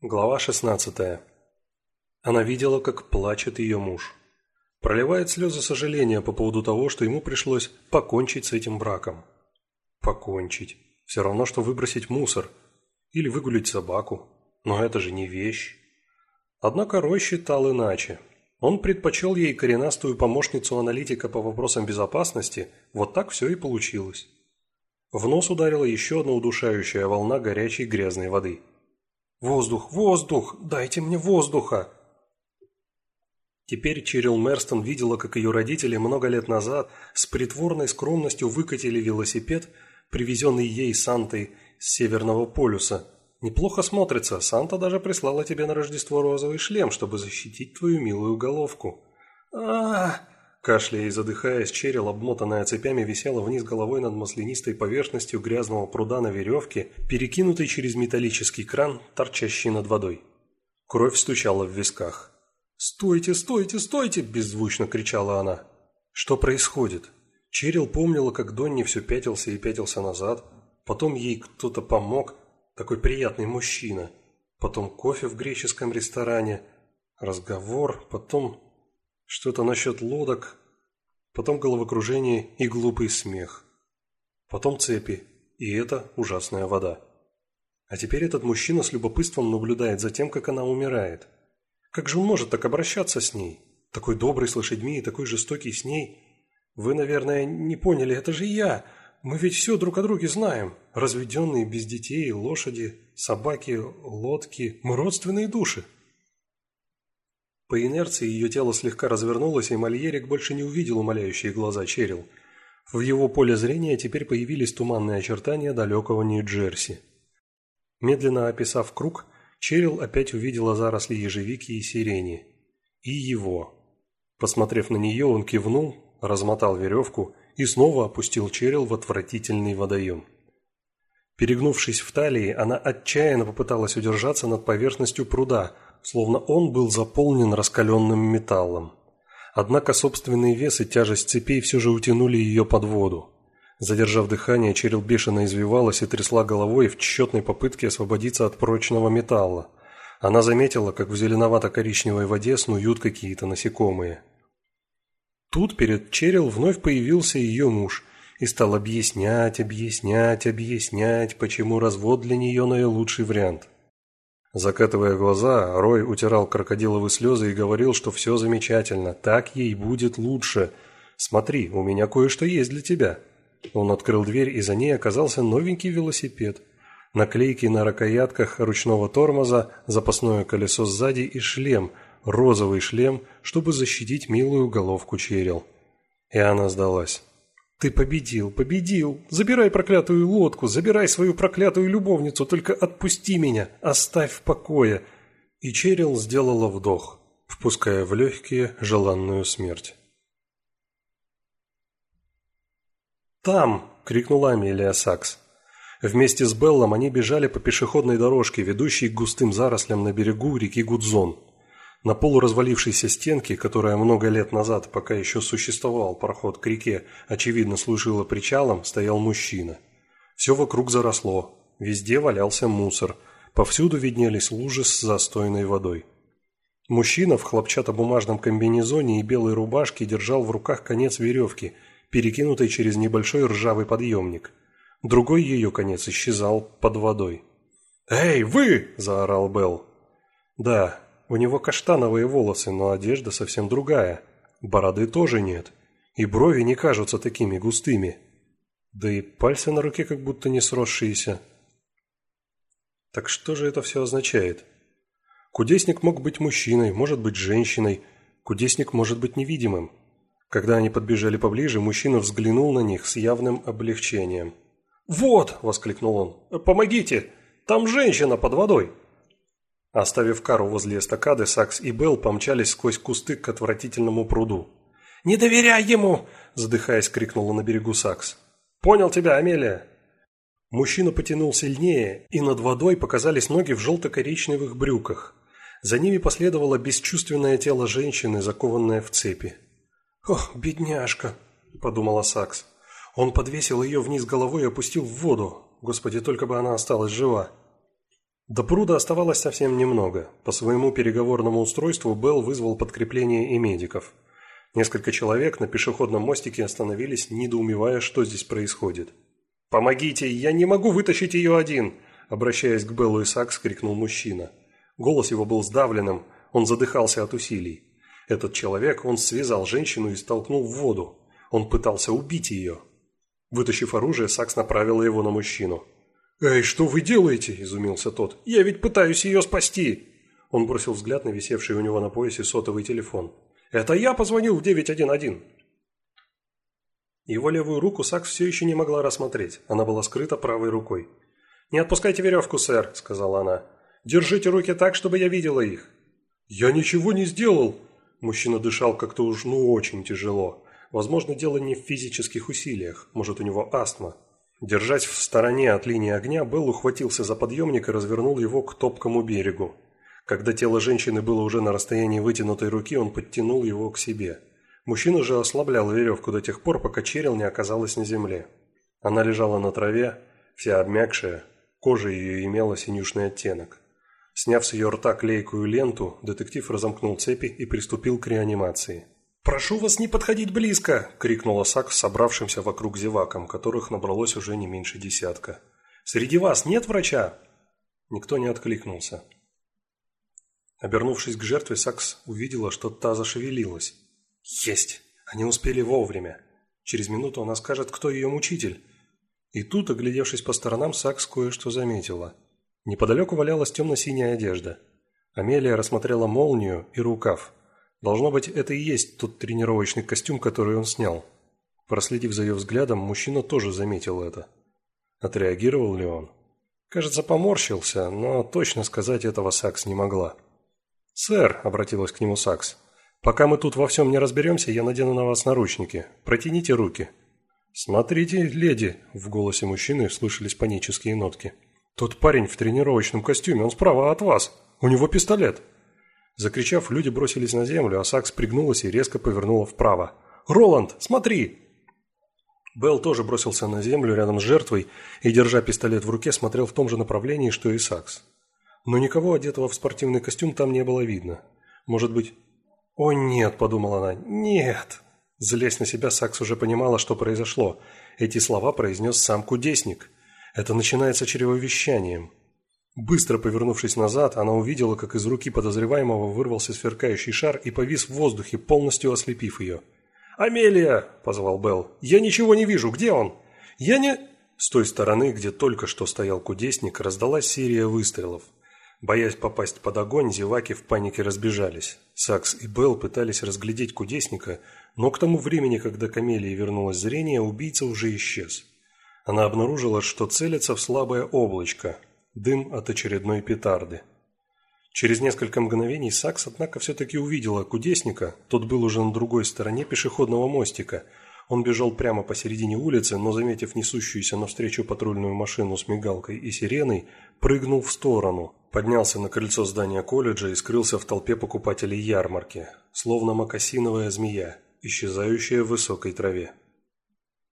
Глава 16. Она видела, как плачет ее муж. Проливает слезы сожаления по поводу того, что ему пришлось покончить с этим браком. Покончить. Все равно, что выбросить мусор. Или выгулить собаку. Но это же не вещь. Однако Рой считал иначе. Он предпочел ей коренастую помощницу аналитика по вопросам безопасности, вот так все и получилось. В нос ударила еще одна удушающая волна горячей грязной воды – «Воздух, воздух! Дайте мне воздуха!» Теперь Черил Мерстон видела, как ее родители много лет назад с притворной скромностью выкатили велосипед, привезенный ей Сантой с Северного полюса. Неплохо смотрится, Санта даже прислала тебе на Рождество розовый шлем, чтобы защитить твою милую головку. а, -а, -а Кашляя и задыхаясь, черел, обмотанная цепями, висела вниз головой над маслянистой поверхностью грязного пруда на веревке, перекинутой через металлический кран, торчащий над водой. Кровь стучала в висках. «Стойте, стойте, стойте!» – беззвучно кричала она. «Что происходит?» Черил помнила, как Донни все пятился и пятился назад. Потом ей кто-то помог, такой приятный мужчина. Потом кофе в греческом ресторане. Разговор, потом что-то насчет лодок, потом головокружение и глупый смех. Потом цепи, и это ужасная вода. А теперь этот мужчина с любопытством наблюдает за тем, как она умирает. Как же он может так обращаться с ней? Такой добрый с лошадьми и такой жестокий с ней. Вы, наверное, не поняли, это же я. Мы ведь все друг о друге знаем. Разведенные, без детей, лошади, собаки, лодки. Мы родственные души. По инерции ее тело слегка развернулось, и Мальерик больше не увидел умоляющие глаза Черил. В его поле зрения теперь появились туманные очертания далекого Нью-Джерси. Медленно описав круг, Черил опять увидела заросли ежевики и сирени. И его. Посмотрев на нее, он кивнул, размотал веревку и снова опустил Черил в отвратительный водоем. Перегнувшись в талии, она отчаянно попыталась удержаться над поверхностью пруда – словно он был заполнен раскаленным металлом. Однако собственный вес и тяжесть цепей все же утянули ее под воду. Задержав дыхание, Черил бешено извивалась и трясла головой в тщетной попытке освободиться от прочного металла. Она заметила, как в зеленовато-коричневой воде снуют какие-то насекомые. Тут перед Черил вновь появился ее муж и стал объяснять, объяснять, объяснять, почему развод для нее наилучший вариант – Закатывая глаза, Рой утирал крокодиловые слезы и говорил, что все замечательно, так ей будет лучше. «Смотри, у меня кое-что есть для тебя». Он открыл дверь, и за ней оказался новенький велосипед. Наклейки на рукоятках ручного тормоза, запасное колесо сзади и шлем, розовый шлем, чтобы защитить милую головку Черил. И она сдалась. «Ты победил, победил! Забирай проклятую лодку, забирай свою проклятую любовницу, только отпусти меня, оставь в покое!» И Черил сделала вдох, впуская в легкие желанную смерть. «Там!» – крикнула Амелия Сакс. Вместе с Беллом они бежали по пешеходной дорожке, ведущей к густым зарослям на берегу реки Гудзон. На полуразвалившейся стенке, которая много лет назад, пока еще существовал проход к реке, очевидно служила причалом, стоял мужчина. Все вокруг заросло, везде валялся мусор, повсюду виднелись лужи с застойной водой. Мужчина в хлопчатобумажном комбинезоне и белой рубашке держал в руках конец веревки, перекинутой через небольшой ржавый подъемник. Другой ее конец исчезал под водой. «Эй, вы!» – заорал Белл. Да, у него каштановые волосы, но одежда совсем другая. Бороды тоже нет. И брови не кажутся такими густыми. Да и пальцы на руке как будто не сросшиеся. Так что же это все означает? Кудесник мог быть мужчиной, может быть женщиной. Кудесник может быть невидимым. Когда они подбежали поближе, мужчина взглянул на них с явным облегчением. «Вот!» – воскликнул он. «Помогите! Там женщина под водой!» Оставив кару возле эстакады, Сакс и Белл помчались сквозь кусты к отвратительному пруду. «Не доверяй ему!» – задыхаясь, крикнула на берегу Сакс. «Понял тебя, Амелия!» Мужчина потянул сильнее, и над водой показались ноги в желто-коричневых брюках. За ними последовало бесчувственное тело женщины, закованное в цепи. «Ох, бедняжка!» – подумала Сакс. Он подвесил ее вниз головой и опустил в воду. Господи, только бы она осталась жива. До пруда оставалось совсем немного. По своему переговорному устройству Белл вызвал подкрепление и медиков. Несколько человек на пешеходном мостике остановились, недоумевая, что здесь происходит. «Помогите, я не могу вытащить ее один!» Обращаясь к Беллу и Сакс, крикнул мужчина. Голос его был сдавленным, он задыхался от усилий. Этот человек, он связал женщину и столкнул в воду. Он пытался убить ее. Вытащив оружие, Сакс направил его на мужчину. «Эй, что вы делаете?» – изумился тот. «Я ведь пытаюсь ее спасти!» Он бросил взгляд на висевший у него на поясе сотовый телефон. «Это я позвонил в 911!» Его левую руку Сакс все еще не могла рассмотреть. Она была скрыта правой рукой. «Не отпускайте веревку, сэр», – сказала она. «Держите руки так, чтобы я видела их». «Я ничего не сделал!» Мужчина дышал как-то уж ну очень тяжело. Возможно, дело не в физических усилиях. Может, у него астма. Держась в стороне от линии огня, Белл ухватился за подъемник и развернул его к топкому берегу. Когда тело женщины было уже на расстоянии вытянутой руки, он подтянул его к себе. Мужчина же ослаблял веревку до тех пор, пока черел не оказалась на земле. Она лежала на траве, вся обмякшая, кожа ее имела синюшный оттенок. Сняв с ее рта клейкую ленту, детектив разомкнул цепи и приступил к реанимации. «Прошу вас не подходить близко!» – крикнула Сак собравшимся вокруг зевакам, которых набралось уже не меньше десятка. «Среди вас нет врача?» Никто не откликнулся. Обернувшись к жертве, Сакс увидела, что та зашевелилась. «Есть! Они успели вовремя. Через минуту она скажет, кто ее мучитель». И тут, оглядевшись по сторонам, Сакс кое-что заметила. Неподалеку валялась темно-синяя одежда. Амелия рассмотрела молнию и рукав – Должно быть, это и есть тот тренировочный костюм, который он снял. Проследив за ее взглядом, мужчина тоже заметил это. Отреагировал ли он? Кажется, поморщился, но точно сказать этого Сакс не могла. «Сэр», — обратилась к нему Сакс, — «пока мы тут во всем не разберемся, я надену на вас наручники. Протяните руки». «Смотрите, леди», — в голосе мужчины слышались панические нотки. «Тот парень в тренировочном костюме, он справа от вас. У него пистолет». Закричав, люди бросились на землю, а Сакс пригнулась и резко повернула вправо. «Роланд, смотри!» Белл тоже бросился на землю рядом с жертвой и, держа пистолет в руке, смотрел в том же направлении, что и Сакс. Но никого, одетого в спортивный костюм, там не было видно. Может быть... «О, нет!» – подумала она. «Нет!» Злясь на себя, Сакс уже понимала, что произошло. Эти слова произнес сам кудесник. Это начинается чревовещанием. Быстро повернувшись назад, она увидела, как из руки подозреваемого вырвался сверкающий шар и повис в воздухе, полностью ослепив ее. «Амелия!» – позвал Белл. «Я ничего не вижу. Где он?» «Я не...» С той стороны, где только что стоял кудесник, раздалась серия выстрелов. Боясь попасть под огонь, зеваки в панике разбежались. Сакс и Белл пытались разглядеть кудесника, но к тому времени, когда к Амелии вернулось зрение, убийца уже исчез. Она обнаружила, что целится в слабое облачко, Дым от очередной петарды. Через несколько мгновений Сакс, однако, все-таки увидела кудесника. Тот был уже на другой стороне пешеходного мостика. Он бежал прямо посередине улицы, но, заметив несущуюся навстречу патрульную машину с мигалкой и сиреной, прыгнул в сторону, поднялся на крыльцо здания колледжа и скрылся в толпе покупателей ярмарки, словно макасиновая змея, исчезающая в высокой траве.